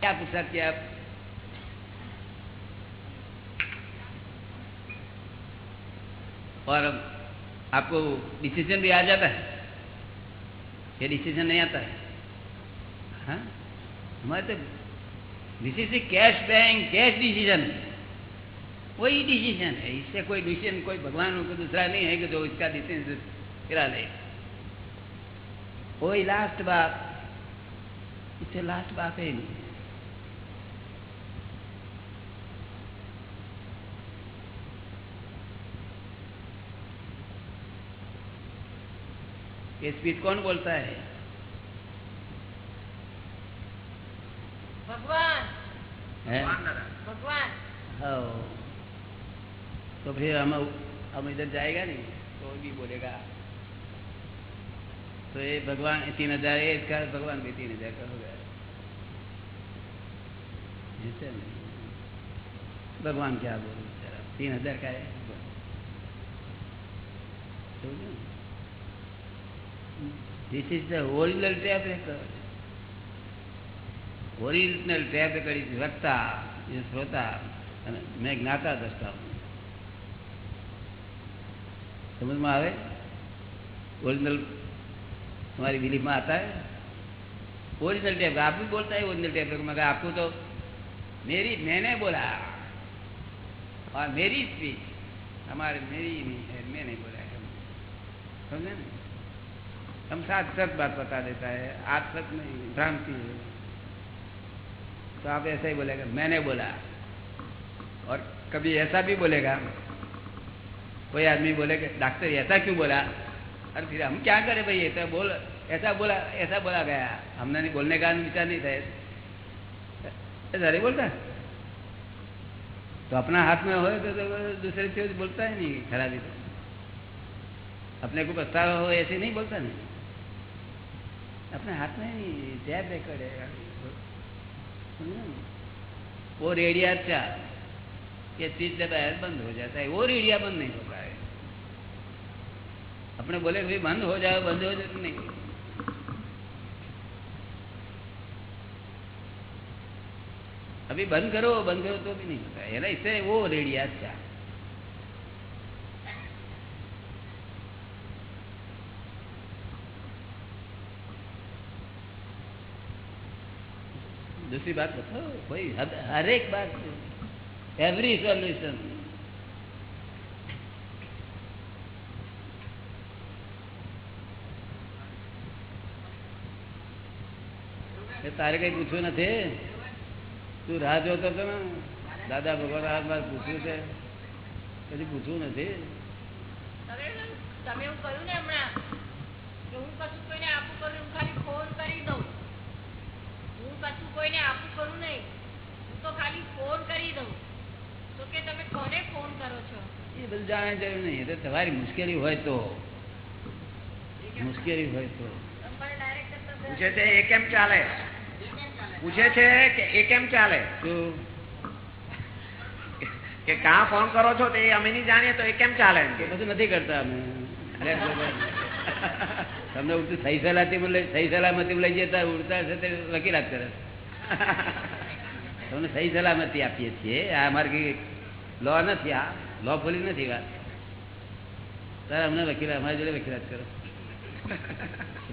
क्या पुरुषार्थ किया आप? और आपको डिसीज़न भी आ जाता है? ये डिसीज़न नहीं आता है। हाँ? हमारे तो this is cash bank cash decision वही डिसीज़न है। इससे कोई डिसीज़न कोई भगवान को दूसरा नहीं है कि जो इसका डिसीज़न गिरा ले। वही लास्ट बात। इससे लास्ट बात है नहीं। ये स्पीच कौन बोलता है? भगवान। है? भगवान हाँ तो फिर हम हम इधर जाएगा नहीं? तो भी बोलेगा। तो ये भगवान तीन हज़ार है इसका भगवान भी तीन हज़ार का हो गया। ऐसे नहीं। भगवान क्या बोलो बेचारा? तीन हज़ार का है? this is the original tape record original tape record is વક્તા એ શ્રોતા અને મેં જ્ઞાતા દ્રષ્ટા समझ में आवे ओरिजिनल तुम्हारी बिलीफ में आता है ओरिजिनल टेप आप भी बोलता है ओरिजिनल टेप मगर आपको तो मेरी मैंने बोला और मेरी स्पीच हमारे मेरी नहीं है मैं नहीं बोला है समझे ना हम साथ सच बात बता देता है आप सच नहीं भ्रांति है। तो आप ऐसा ही बोलेगा मैंने बोला। और कभी ऐसा भी बोलेगा कोई आदमी बोलेगा डॉक्टर ऐसा क्यों बोला? और फिर हम क्या करें भाई ऐसा बोल ऐसा बोला ऐसा बोला गया। हमने नहीं बोलने का विचार नहीं था। ऐसा नहीं बोलता? तो अपना हाथ में हो तो, तो दूसरे से बोलता है नहीं खराबी तो। अपने को पछतावा हो ऐसे नहीं बोलता नहीं। अपने हाथ में नहीं टैब रिकॉर्ड है वो रेडिया अच्छा ये चीज जब एयर बंद हो जाता है वो रेडिया बंद नहीं होता है अपने बोले भाई बंद हो जाए बंद हो जाए नहीं अभी बंद करो बंद करो तो भी नहीं होता है ना इससे वो रेडिया अच्छा दूसरी बात बताओ कोई हर एक बात एवरी सॉल्यूशन તારે કઈ પૂછવું નથી તું રાહ જોતો હતો ને દાદા ભગવાન આ મારે પૂછવું છે કદી પૂછવું નથી તમે એવું કહ્યું ને હમણાં કે હું કશું કોઈને આપું કરું હું ખાલી ફોન કરી દઉં કશું કોઈને આપું કરું નહીં. હું તો ખાલી ફોન કરી દઉં. તો કે તમે કોને ફોન કરો છો? એ બધું જાણે જરૂર નહીં. એટલે તમારી મુશ્કેલી હોય તો. મુશ્કેલી હોય તો. પૂછે છે એ કેમ ચાલે? પૂછે છે કે એ કેમ ચાલે? શું કે કાં ફોન કરો છો તે અમે નહીં જાણીએ તો એ કેમ ચાલે એ કે? બધું નથી કરતા અમે. તમને ઉડતું સહી સલામતી સહી સલામતી લઈ જતા ઉડતા છે તે વકીલાત કરે તમને સહી સલામતી આપીએ છીએ. આ અમારે લો નથી, આ લો ખોલી નથી વાત. તારે અમને વકીલ અમારી જોડે વકીલાત કરો.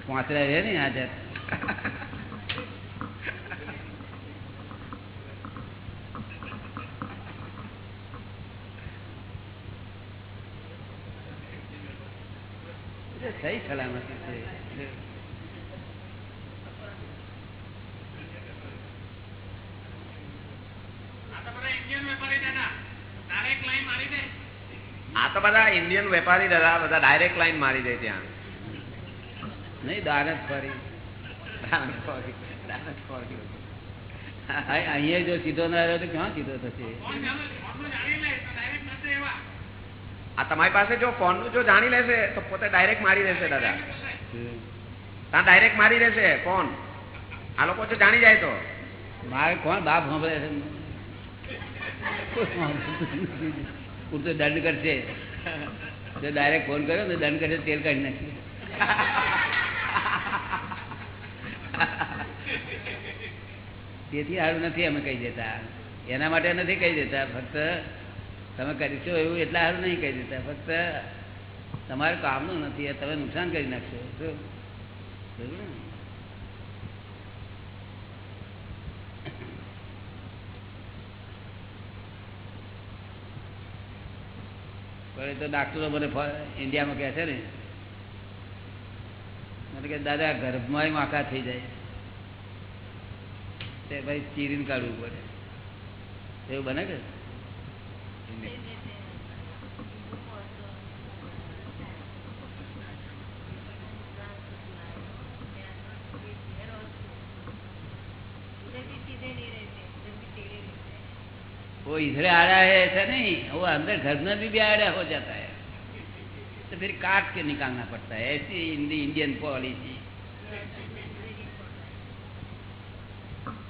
પાંચરા રહે ને આ જાત. સહી સલામતી છે. આ તો બધા ઇન્ડિયન વેપારી દાદા બધા ડાયરેક્ટ લાઈન મારી દે ત્યાં. નહીં દાનત ફરી. આ- અહીંયા જો સીધો ના રહ્યો તો ક્યાં સીધો થશે? આ તમારી પાસે જો ફોનનું જો જાણી લેશે, તો પોતે ડાયરેક્ટ મારી દેશે દાદા. ત્યાં ડાયરેક્ટ મારી દેશે ફોન આ લોકો જો જાણી જાય તો. મારે કોણ બાપ સાંભળે છે? પૂરતો દંડ કરશે. જો ડાયરેક્ટ ફોન કર્યો તો દંડ કરશે, તેલ કાઢી નાખી. તેથી સારું નથી, અમે કહી દેતા. એના માટે નથી કહી દેતા, ફક્ત તમે કરીશો એવું એટલા સારું નહીં કહી દેતા ફક્ત તમારે કામનું નથી તમે નુકસાન કરી નાખશો. શું? પણ તો ડાક્ટરો મને ઇન્ડિયામાં કહે છે ને. મને કે દાદા, ગર્ભમાં માકા થઈ જાય. તે ભાઈ ચીરીને કાઢવું પડે. એવું બને કે? इधर आ रहा है ऐसा नहीं। वो अंदर घर में भी, रहा हो जाता है। तो फिर काट के निकालना पड़ता है ऐसी इंडियन पॉलिसी।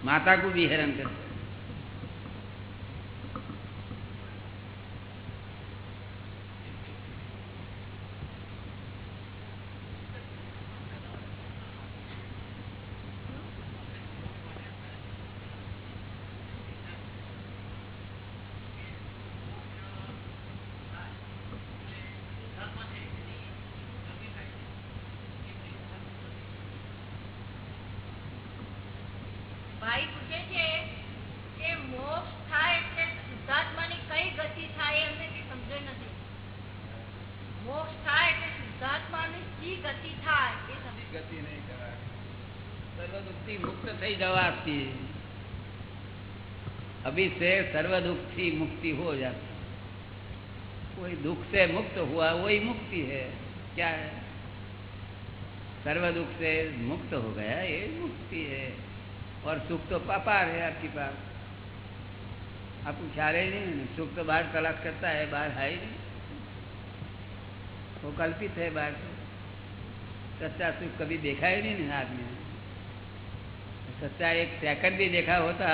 माता को भी हैरान करता થઈ જવાથી अभी से सर्व दुख की मुक्ति हो जाती कोई दुख से मुक्त हुआ वही मुक्ति है क्या है सर्व दुख से मुक्त हो गया ये मुक्ति है और सुख तो पापार है आपके पास आपको ख्याल ही नहीं सुख तो बाहर तलाश करता है बाहर है ही नहीं वो कल्पित है बाहर से सच्चा सुख कभी देखा ही नहीं ना आदमी ने सच्चा एक सेकंड भी देखा होता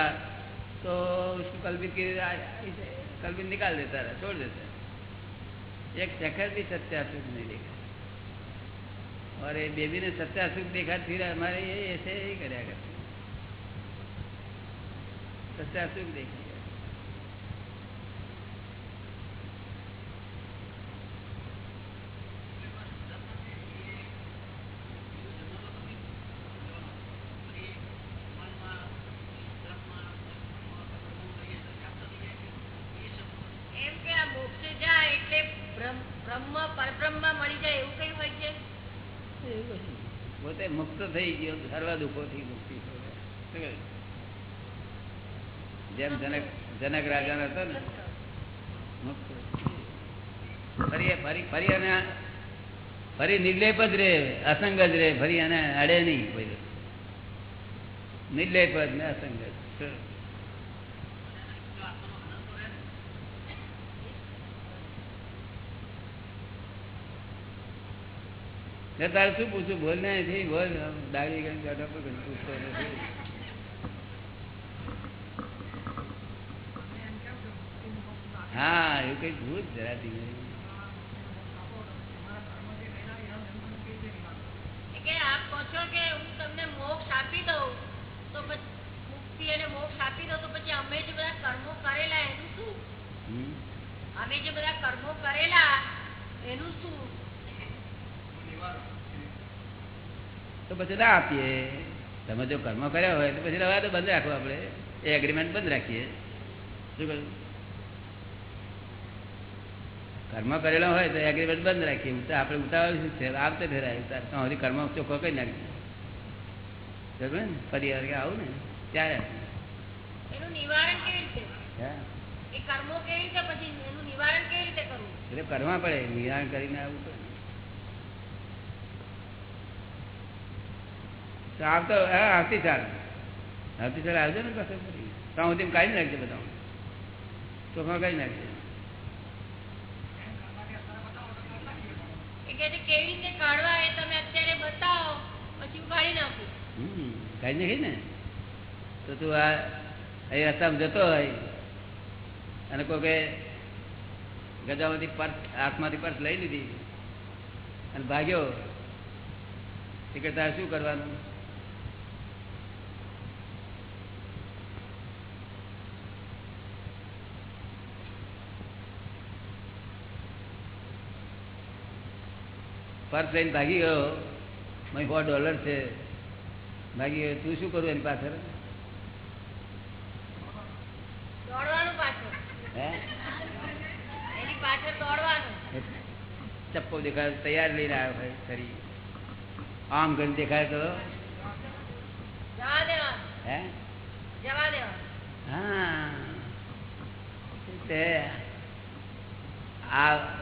तो उसको कल्पित की कल कल्पित निकाल देता रहा, छोड़ देता एक सेकंड भी सच्चा सुख नहीं देखा। और ये बेबी ने सच्चा सुख देखा, फिर हमारे ये ऐसे ही करते सच्चा सुख देखिए દુઃખોથી મુક્તિ? જેમ જનક જનક રાજાનો હતો ને. ફરી ફરી ફરી અને ફરી નિર્લેપ જ રે અસંગ જ રે ફરી અને અડે નહીં નિર્લેપ જ ને અસંગ જ. ને તારે શું પૂછું બોલ ને અહીંથી બોલ. દાડી ગઈ બેઠો પણ પૂછતો નથી. હા એવું કઈ ભૂત જરાતી નહીં. અમે જે બધા કર્મો કરેલા એનું શું? તો પછી ના આપીએ. તમે જો કર્મ કર્યા હોય તો પછી રવા તો બંધ રાખો આપણે. એ એગ્રીમેન્ટ બંધ રાખીએ. શું કહ્યું? કર્મ કરેલો હોય તો એગ્રીમેન્ટ બંધ રાખીએ. ઉતાર આપણે ઉતાવળ શું છે? આવતે ફેરાય. ઉતાર તો હજી કર્મ ચોખ્ખો કરી નાખીએ. બરાબર ને? ફરી વાર આવું ને? ત્યારે નિવારણ નિવારણ એટલે કરવા પડે. નિરાણ કરીને આવવું પડે આવતો હા આવતી સાર આવતી સાર આવજો ને કશું ત્યાં સુધી કાઢી નાખજો બધા ચોખા કાઢી નાખજો. એ કે કેવી રીતે કાઢવા તમે અત્યારે બતાવો પછી હું કાઢી હમ કાઢી નાખી ને? તો તું આ અહીં રસ્તામાં જતો હોય અને કોઈ કે ગજામાંથી પર્સ હાથમાંથી પર્સ લઈ લીધી અને ભાગ્યો. કે તારે શું કરવાનું? પર્સ લઈને ભાગી ગયો. મેં સો ડોલર છે. ભાગી ગયો. તું શું કરું એની પાછળ? ચપ્પો દેખાય તૈયાર લઈને આવ્યો ભાઈ ખરી આમ કરીને દેખાય તો? હે? હા. તે આ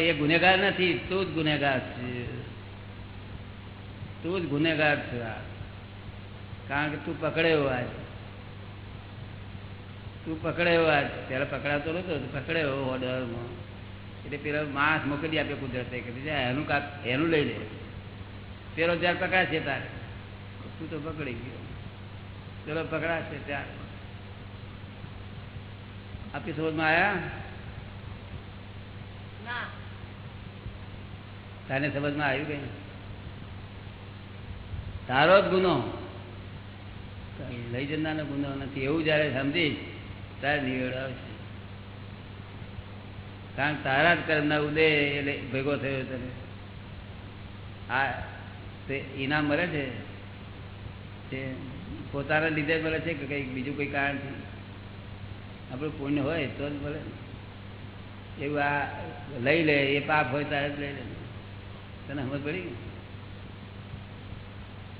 એ ગુનેગાર નથી, તું જ ગુનેગાર છે. તું જ ગુનેગાર છે આ. કારણ કે તું પકડ્યો આજ. તું પકડ્યો આજ. ત્યારે પકડાતો નતો, પકડ્યો ઓર્ડરમાં એટલે પેલો માસ મોકલી આપે કુદરતે, કે એનું કાક, એનું લઈ લે. પેલો જ્યારે પકડાશે તારે. તું તો પકડી ગયો. પેલો પકડાશે ત્યારે. આપી સમજમાં આવ્યા ના તારે સમજમાં આવ્યું કઈ તારો જ ગુનો. લઈ જનારનો ગુનો નથી. એવું જયારે સમજી ત્યારે નિવેડ કારણ તારા જ કર્મના ઉદય એટલે ભેગો થયો તને. આ તે ઇનામ મળે છે? તે પોતાના લીધે મળે છે કે કંઈક બીજું કંઈ કારણ છે આપણું પુણ્ય હોય તો જ મળે ને. એવું આ લઈ લે એ પાપ હોય ત્યારે જ લઈ લે तने समझ पड़ी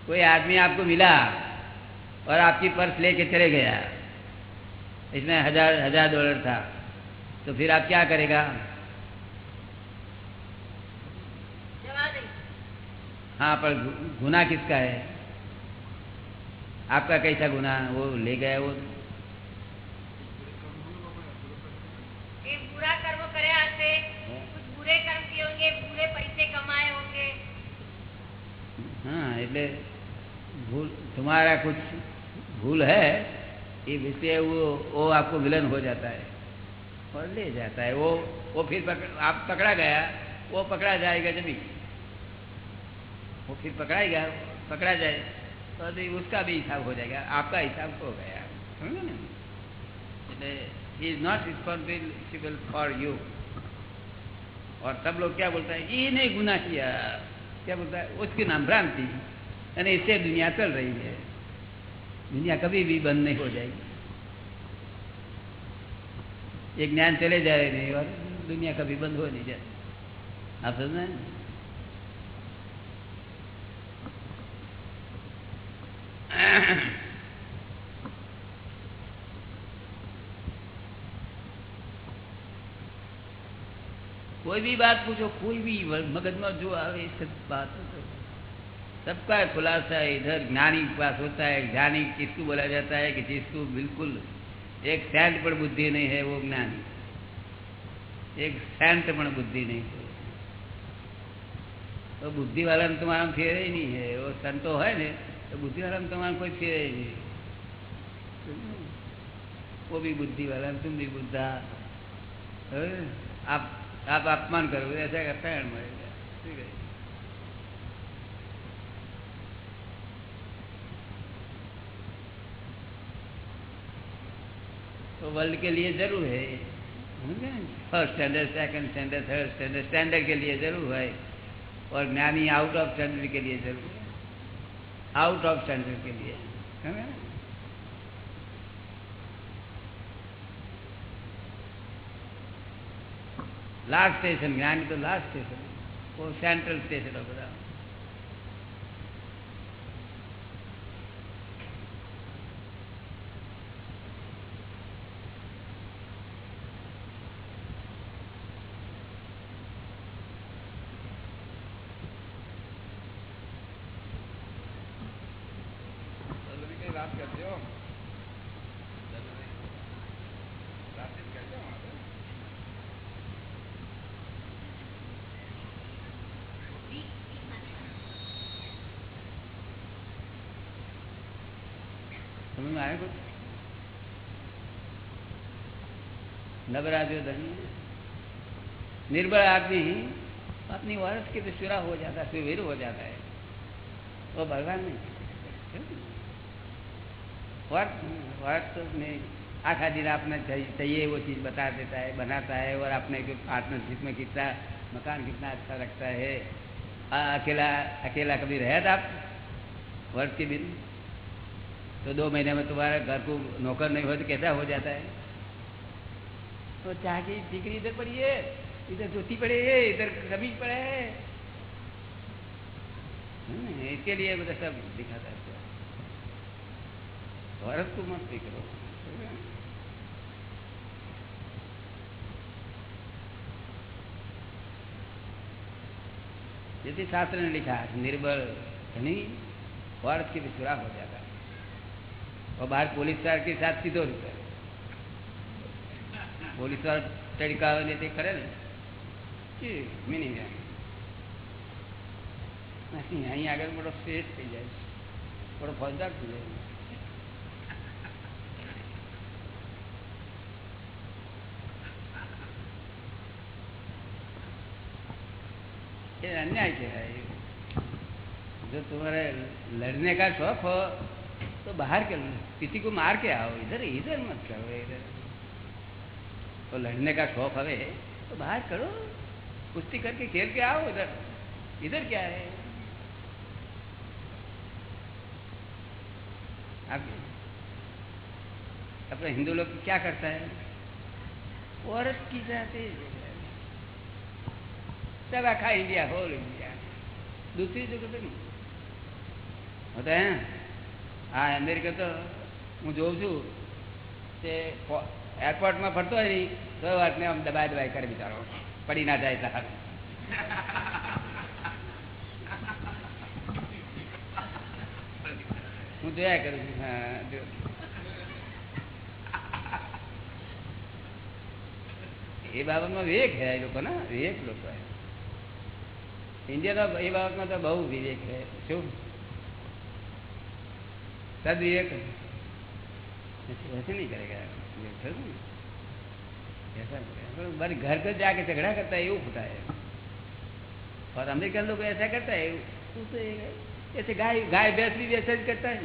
कोई आदमी आपको मिला और आपकी पर्स लेके चले गया इसमें हजार हजार डॉलर था तो फिर आप क्या करेगा જવા દે हाँ पर गु- गुना किसका है आपका कैसा गुना वो ले गया वो बुरे कर्म किए होंगे बुरे पैसे कमाए होंगे हाँ એટલે भूल तुम्हारा कुछ भूल है ये विषय वो वो आपको विलन हो जाता है और ले जाता है वो वो फिर पकड़, आप पकड़ा गया वो पकड़ा जाएगा जब भी वो फिर पकड़ाएगा पकड़ा जाए तो अभी उसका भी हिसाब हो जाएगा आपका हिसाब हो गया समझे ना એટલે he is not responsible for you और सब लोग क्या बोलता है ये नहीं गुना किया क्या बोलता है उसके नाम भ्रांति यानी इससे दुनिया चल रही है दुनिया कभी भी बंद नहीं हो जाएगी ये ज्ञान चले जाए नहीं और दुनिया कभी बंद हो नहीं जाए आप समझ कोई भी बात पूछो कोई भी मगज में जो आवे सब बात सबका खुलासा इधर ज्ञानी के पास होता है ज्ञानी किसको बोला जाता है कि जिसको बिल्कुल एक सेंट पर बुद्धि नहीं है वो ज्ञानी एक सेंट पर बुद्धि नहीं है तो बुद्धि वाला में तुम्हारा में फेरे ही नहीं है वो संतो है ने तो बुद्धि वाला में तुम्हारा कोई फेरे ही नहीं वो भी बुद्धि वाला तुम भी बुद्धा है? आप ऐसा करता है मरेगा ठीक है। तो वर्ल्ड के लिए ज़रूर है first standard second standard third standard standard के लिए ज़रूर है। और ज्ञानी आउट ऑफ़ स्टैंडर्ड के लिए ज़रूर है। आउट ऑफ़ स्टैंडर्ड के लिए। समझे ना? લાસ્ટ સ્ટેશન જ્ઞાની તો લાસ્ટ સ્ટેશન સેન્ટ્રલ સ્ટેશન બધા धनी निर्बल आदमी ही अपनी वर्ष के विश्वरा हो जाता है सुवीर हो जाता है। वो भगवान नहीं वर्ष वर्ष तो नहीं आखा दिन आपने चाहिए वो चीज़ बता देता है बनाता है और अपने पार्टनरशिप में कितना मकान कितना अच्छा लगता है। आ, अकेला अकेला कभी रहे थे आप वर्ष के दिन तो दो महीने में तुम्हारे घर को नौकर नहीं हो तो कैसा हो जाता है? तो की टिकरी इधर पड़ी है इधर धोती पड़े है इधर कमीज पड़े है। हम्म, इसके लिए मतलब सब दिखाता है। औरत को मत करो जैसे शास्त्र ने लिखा निर्बल धनी औरत के भी सुराग हो जाता है। और बाहर पुलिस के साथ सीधो है। પોલીસ વાળા તડકા આવે ને તે કરે ને એ મીનિંગ નહીં અહીં આગળ મોટો સ્ટેજ થઈ જાય મોટો ફોજદાર થઈ જાય ये अन्याय कहेगा जो तुम्हारे लड़ने का शौक हो तो बाहर कर किसी को मार के आओ इधर इधर मत करो इधर तो लड़ने का शौक हवे तो बाहर करो कुश्ती करके खेल के आओ इधर इधर क्या है आप अपने हिंदू लोग क्या करता है औरत की जाते सब आखा इंडिया होल इंडिया दूसरी जगह पे नहीं होता है હા અમેરિકા તો હું જોઉં છું તે એરપોર્ટમાં ફરતો હોય તો વાતને આમ દબાય દબાય કરે બિચારો. પડી ના જાય તાર હું જોયા કરું છું એ બાબતમાં વિવેક છે એ લોકોના, વિવેક લોકો ઇન્ડિયાનો એ બાબતમાં તો બહુ વિવેક છે. શું? સદ વિવેક નહીં કરે ગયા ऐसा बस घर पर जाके झगड़ा करता है वो होता है। और अमेरिकन लोग ऐसा करता है तो ऐसे गाय गाय भैंस भी वैसा ही करता है।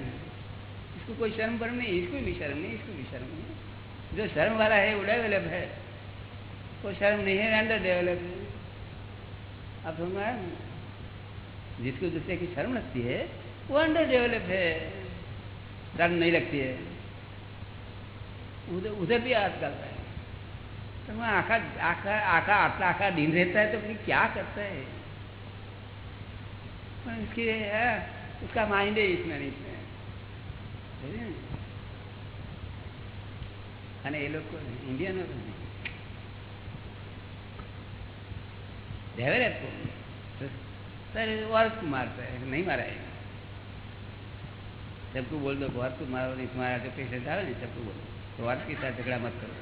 इसको कोई शर्म पर नहीं इसको भी शर्म नहीं इसको भी शर्म नहीं। जो शर्म वाला है वो डेवलप है। कोई शर्म नहीं है अंडर डेवलप है। आप समझ जिसको दूसरे की शर्म लगती है वो अंडर डेवलप है। शर्म नहीं लगती है। उधर उधर भी हाथ करता है तो मैं आखा आखा आखा आखा आखा दिन रहता है तो फिर क्या करता है पर इसकी है, उसका माइंड है इसमें नहीं इसमें અને એ લોકો ઇન્ડિયનો डेवलप सर वर्ष मारता है नहीं मारा है सबको बोल दो बहुत को मारो नहीं तुम्हारा जो पेशेंट आवे नहीं सबको बोलो तो और के साथ झगड़ा मत करो।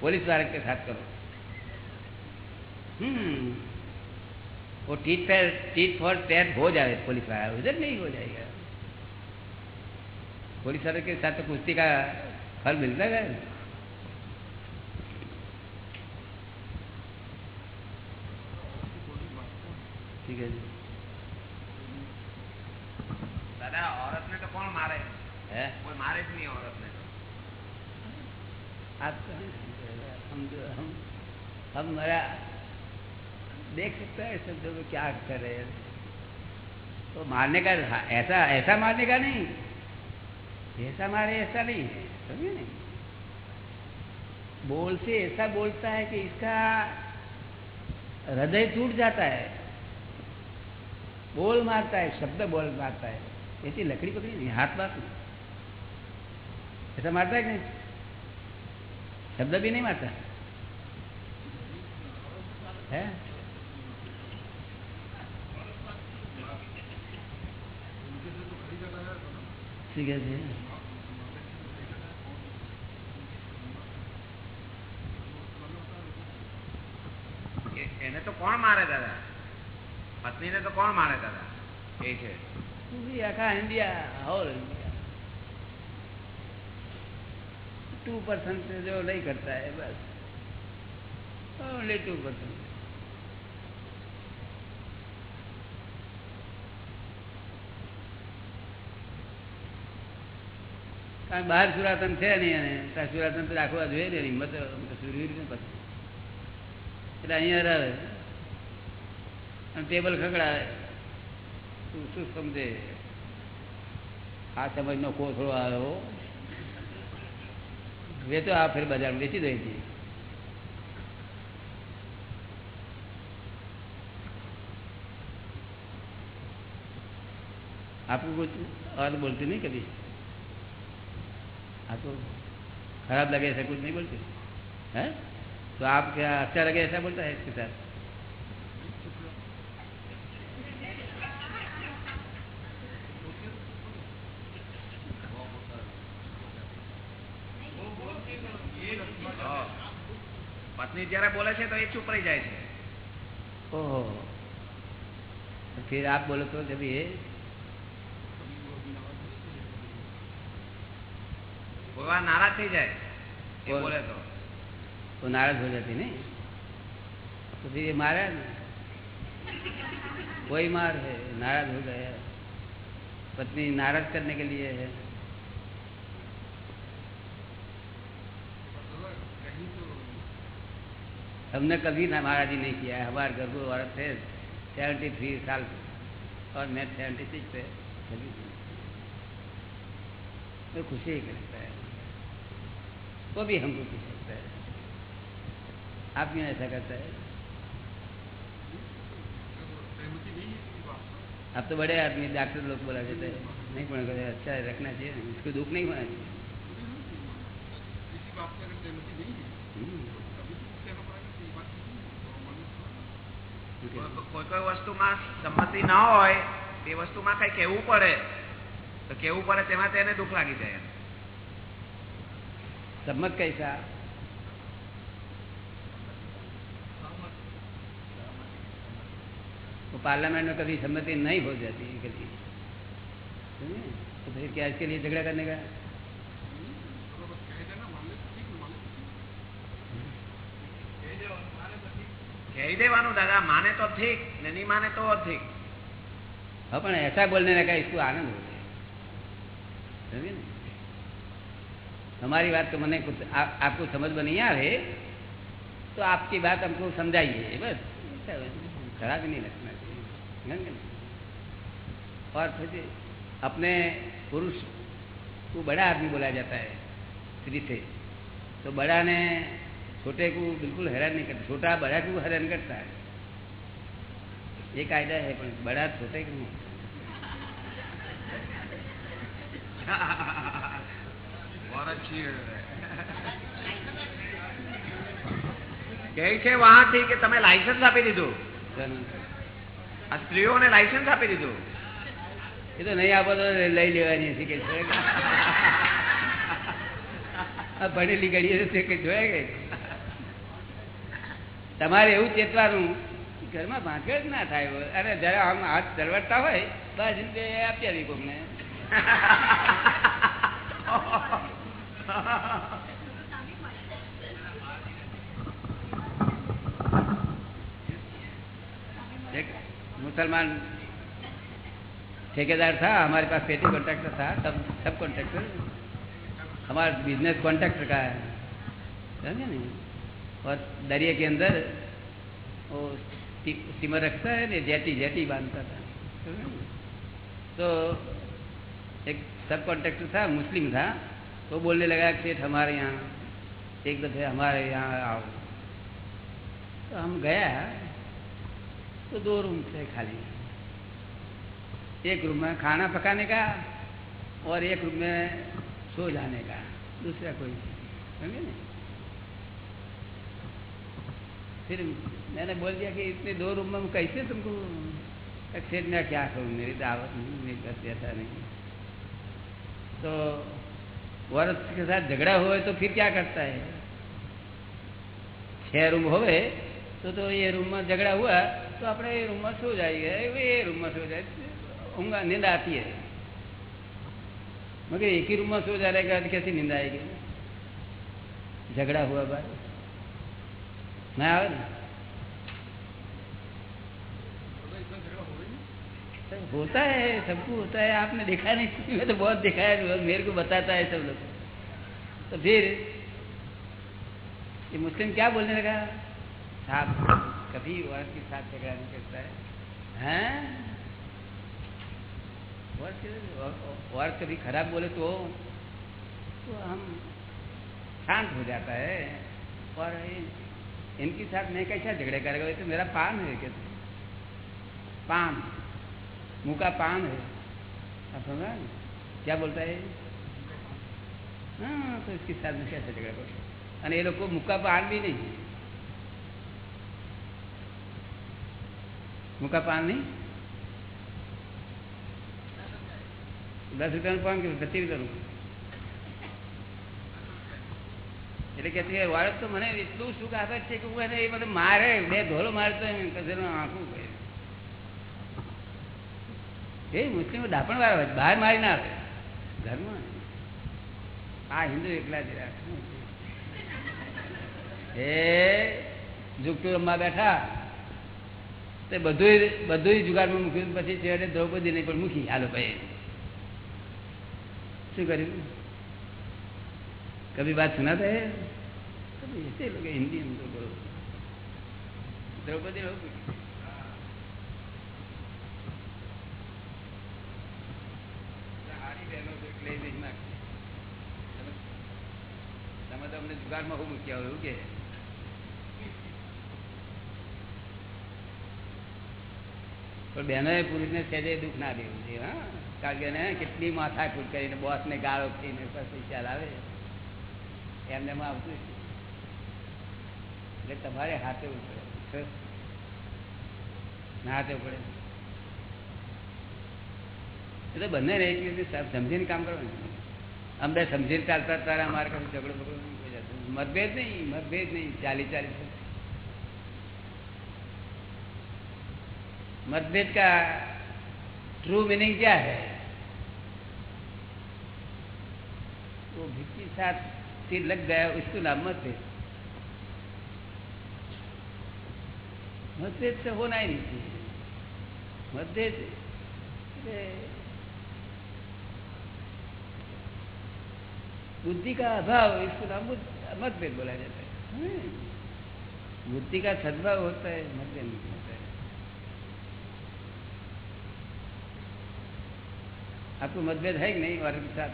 पुलिस वाले के साथ करो। हम्म। वो टीट पैर टीट फॉर टैट हो जाए पुलिस वाला। उधर नहीं हो जाएगा। पुलिस वाले के साथ तो कुश्ती का फल मिलता है। ठीक है दादा औरत ने तो कौन मारे? है? कोई मारे नहीं औरत ने। तो आप हम हम हम मेरा देख सकते हैं शब्दों को क्या कर रहे हैं। तो मारने का, ऐसा ऐसा मारने का नहीं। ऐसा मारे, ऐसा नहीं है, समझे नहीं? बोल से ऐसा बोलता है कि इसका हृदय टूट जाता है। बोल मारता है, शब्द बोल मारता है। ऐसी लकड़ी पकड़ी नहीं, हाथ नहीं ऐसा मारता है कि नहीं? શબ્દ બી નહીં મારતા હે? એને તો કોણ મારે દાદા? પત્નીને તો કોણ મારે દાદા? એ છે. આખા ઇન્ડિયા હોલ. टू परसेंट जो नहीं करता है बस ओनली टू परसेंट કારણ બહાર સુરાતન છે નહીં અને ત્યાં સુરાતન તો રાખવા જોઈએ ને હિંમત સુરવીર ને પછી એટલે અહીંયા રહે અને ટેબલ ખકડાય તું શું સમજે આ સમજનો કોથળો આવ્યો વેચો આ ફેર બજાર વેચી દઈ હતી आपको कुछ और बोलते नहीं कभी आपको खराब लगे ऐसा कुछ नहीं बोलते हैं तो आप क्या अच्छा लगे ऐसा बोलता है इसके साथ જયારે બોલે છે તો એ ચૂપ રહી જાય છે ओहो तो फिर आप बोलो तो जब ये કોઈ વાર નારાજ થઈ જાય એ કોણ? બોલે તો वो नाराज हो जाती नहीं तो फिर ये मारा ना कोई मार है नाराज हो गया पत्नी नाराज करने के लिए है हमने कभी ना नाराजी नहीं किया है। हमारे घर को है सेवेंटी थ्री साल और मैं सेवेंटी सिक्स पे कभी। तो खुशी ही करता है। वो भी हमको खुश करता है। आप क्यों ऐसा करता है? आप तो बड़े आदमी, डॉक्टर लोग बोला जाता है। नहीं पढ़ा करे अच्छा है रखना चाहिए, इसको दुख नहीं होना चाहिए। કોઈ કોઈ વસ્તુમાં સંમતિ ન હોય તે વસ્તુમાં કઈ કહેવું પડે તો કહેવું પડે તેમાં તેને દુઃખ લાગી જાય सम्मत कैसा वो पार्लियामेंट में कभी सम्मति नहीं हो जाती कभी समझे? तो फिर क्या इसके लिए झगड़ा करने का કહી દેવાનું દાદા માને તો ઠીક ને નહીં માને તો ઠીક हाँ पर ऐसा बोलने लगा इसको आनंद हो जाए समझे ना हमारी बात तो मैंने कुछ आप, आपको समझ में नहीं आ रहे तो आपकी बात हमको समझाइए बस खराब ही नहीं लगना चाहिए समझ गए ना? और फिर अपने पुरुष को बड़ा आदमी बोला जाता है स्त्री से तो बड़ा ने છોટે કુ બિલકુલ હેરાન નહીં કરતા. છોટા બડા કુ હેરાન કરતા. એ કાયદા હે પણ બડા છોટે કે. તમે લાયસન્સ આપી દીધું? આ સ્ત્રીઓને લાયસન્સ આપી દીધું? એ તો નહીં આપો તો લઈ લેવાની છે કે ભણેલી ઘડી જોયા ગઈ તમારે એવું ચેતવાનું કે ઘરમાં ભાંકડ ના થાય હોય. અને જયારે આમ હાથ ચરવડતા હોય બસ એમ કે આપી આવી કોકને एक मुसलमान ठेकेदार था हमारे पास पेटी कॉन्ट्रैक्टर था सब सब कॉन्ट्रैक्टर हमारा बिजनेस कॉन्ट्रैक्टर का है समझे नहीं और दरिया के अंदर वो स्टीमर रखता है ना जेटी जेटी बांधता था? तो एक सब कॉन्ट्रेक्टर था, मुस्लिम था तो बोलने लगा कि सेठ हमारे यहाँ, एक दफे हमारे यहाँ आओ। तो हम गया तो दो रूम थे खाली। एक रूम में खाना पकाने का और एक रूम में सो जाने का, दूसरा कोई, समझे ना फिर मैंने बोल दिया कि इतने दो रूम में कैसे तुमको सेठ मैं क्या करूँ मेरी दावत नहीं मेरी बस ऐसा नहीं तो औरत के साथ झगड़ा हुए तो फिर क्या करता है छह रूम होवे तो तो ये रूम में झगड़ा हुआ तो अपने ये रूम में सो जाइए ये रूम में सो जाए ऊँगा नींद आती है मगर एक ही रूम में सो जाने के बाद कैसी नींद झगड़ा हुआ ना होता है सबको होता है। आपने देखा नहीं? मैं तो बहुत देखा है मेरे को बताता है सब लोग। तो फिर ये मुस्लिम क्या बोलने लगा? साहब, कभी औरत के साथ झगड़ा नहीं करता है। हैं? और कभी खराब बोले तो तो हम शांत हो जाता है। और इनके साथ मैं कैसा झगड़े करेगा ये तो मेरा पान है क्या पान मुंह का पान है आप समझ रहे हैं? क्या बोलता है हाँ तो इसके साथ में कैसे झगड़ा करो અને એ લોકો મુક્કા પાન બી નહીં મુક્કા પાન નહીં દસ રૂપિયાનું પાન કે પચીસ રૂપિયાનું એટલે કે તે તો મને એટલું સુખ આપે છે કે હું એને એ બધું મારે, બે ધોલો મારતો એનું આંખું એ મુસ્લિમો દાપણ વાળા હોય, બહાર મારી ના આવે. ઘરમાં આ હિન્દુ એકલા જ એ ઝુકટું રમવા બેઠા. તે બધું બધું જુગારમાં મૂક્યું પછી છેવટે દ્રૌપદી નહીં પણ મૂકી. હાલો ભાઈ. શું કર્યું? કભી બાત સુના થાય હિન્દી સમજો કરો દ્રૌપદી તમે તો અમને જુગારમાં હું મૂક્યા હોય, એવું કે? પણ બહેનોએ પુરુષને સહેજે દુઃખ ના દેવું છે હા. કારણ કે એને કેટલી માથાકૂટ કરીને બોસને ગાળો થઈને ચાલ આવે. એમને આવતું એટલે તમારે હાથે પડે ના હાથે પડે એ તો બંને ને એકબીજાને સમ- સમજીને કામ કરવાનું અમે બે સમજીને ચાલતા તારા અમારે કશું ઝઘડો બગડો નહીં કોઈ જાતનો. મતભેદ નહીં મતભેદ નહીં ચાલી ચાલી मतभेद का ट्रू मीनिंग क्या है वो भिक्की साथ सिर लग गया उसको नाम मतभेद मतभेद से होना ही नहीं चाहिए मतभेद बुद्धि का अभाव इसको नाम मतभेद बोला जाता है। बुद्धि का सद्भाव होता है मतभेद नहीं होता है आपको मतभेद है कि नहीं और के साथ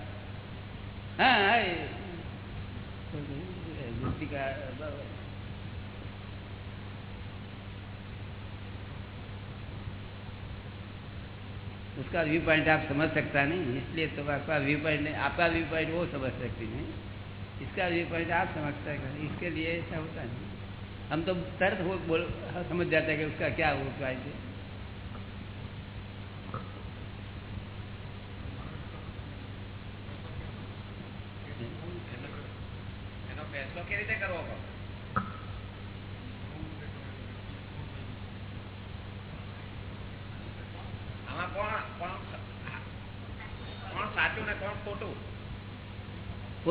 हाँ है बुद्धि का अभाव है। उसका व्यू पॉइंट आप समझ सकता नहीं, इसलिए तो आपका व्यू पॉइंट आपका व्यू पॉइंट वो समझ सकती नहीं। इसका व्यू पॉइंट आप समझ सकते इसके लिए ऐसा होता नहीं। हम तो तर्क हो, बोल, समझ जाते हैं कि उसका क्या वो पॉइंट है।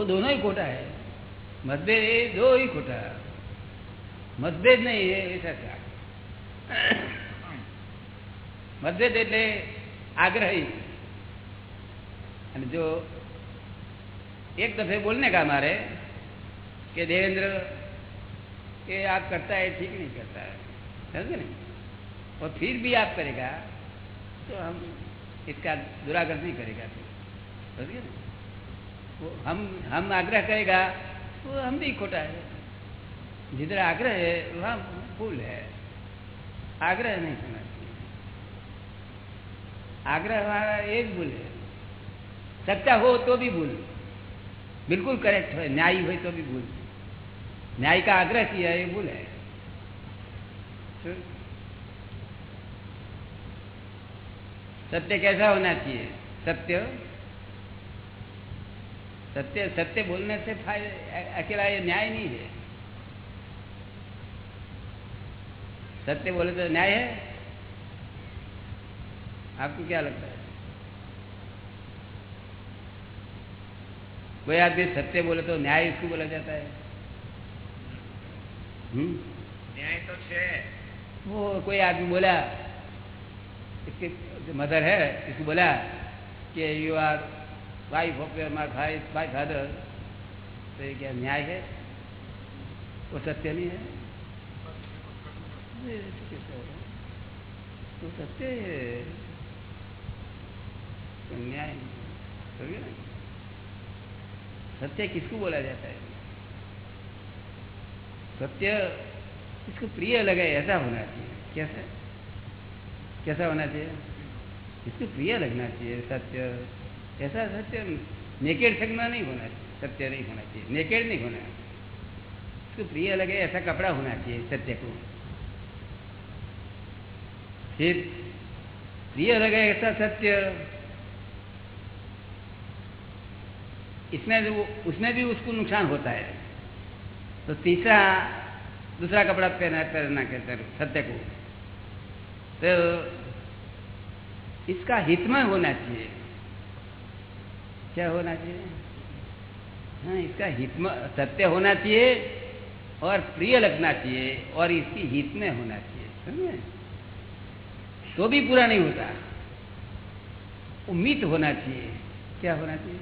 दोनों ही खोटा है मतभेद ये दो ही खोटा मतभेद नहीं है ऐसा क्या मतभेद એટલે આગ્રહી અને જો एक दफे बोलने का हमारे कि देवेंद्र ये आप करता है ठीक नहीं करता है समझे नहीं और फिर भी आप करेगा तो हम इसका दुराग्रह नहीं करेगा फिर समझे ना वो हम हम आग्रह करेगा, वो हम भी खोटा है। जिधर आग्रह है, वहाँ भूल है। आग्रह नहीं करना चाहिए आग्रह हमारा एक भूल है। सच्चा हो तो भी भूल। बिल्कुल करेक्ट है। न्यायी हो तो भी भूल। न्याय का आग्रह किया, ये भूल है। तो सत्य कैसा होना चाहिए? सत्य सत्य सत्य बोलने से अकेला ये न्याय नहीं है। सत्य बोले तो न्याय है। आपको क्या लगता है? कोई आदमी सत्य बोले तो न्याय इसको बोला जाता है? हम्म? न्याय तो वो कोई आदमी बोला इसके मदर है इसको बोला कि you are of your my भाई माई फादर तो ये क्या न्याय है? वो सत्य नहीं है? तो सत्य है। तो न्याय समझे ना? सत्य किसको बोला जाता है? सत्य इसको प्रिय लगे, ऐसा होना चाहिए। कैसा? कैसा होना चाहिए? इसको प्रिय लगना चाहिए, सत्य। ऐसा सत्य नेकेड ठगना नहीं होना सत्य नहीं होना चाहिए। नेकेड नहीं होना इसको प्रिय लगे, ऐसा कपड़ा होना चाहिए सत्य को। फिर प्रिय लगे ऐसा सत्य। इसमें भी उसमें भी उसको नुकसान होता है। तो तीसरा, दूसरा कपड़ा पहना, पहनना कहते सत्य को। तो इसका हितमय होना चाहिए। क्या होना चाहिए? हाँ इसका हितम सत्य होना चाहिए और प्रिय लगना चाहिए और इसकी हित में होना चाहिए, समझे? तो भी पूरा नहीं होता। उम्मीद होना चाहिए। क्या होना चाहिए?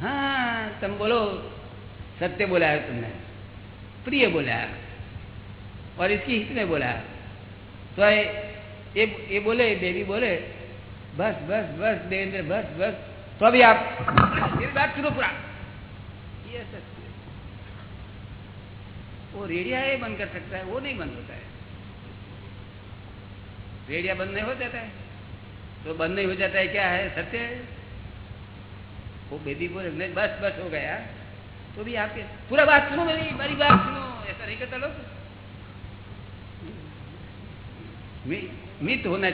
हाँ तुम बोलो, सत्य बोला है तुमने, प्रिय बोला है। और इसकी हित में बोला है। तो ये ये बोले बेबी बोले बस बस बस देवेंद्र बस बस तो अभी आप फिर बात सुनो पूरा ये सत्य वो रेडिया ही बंद कर सकता है वो नहीं बंद होता है रेडिया बंद नहीं हो जाता है तो बंद नहीं हो जाता है क्या है सत्य है वो बेबी बोले नहीं बस बस हो गया तो भी आपके पूरा बात सुनो मेरी मेरी बात सुनो ऐसा नहीं करता लोग मित होना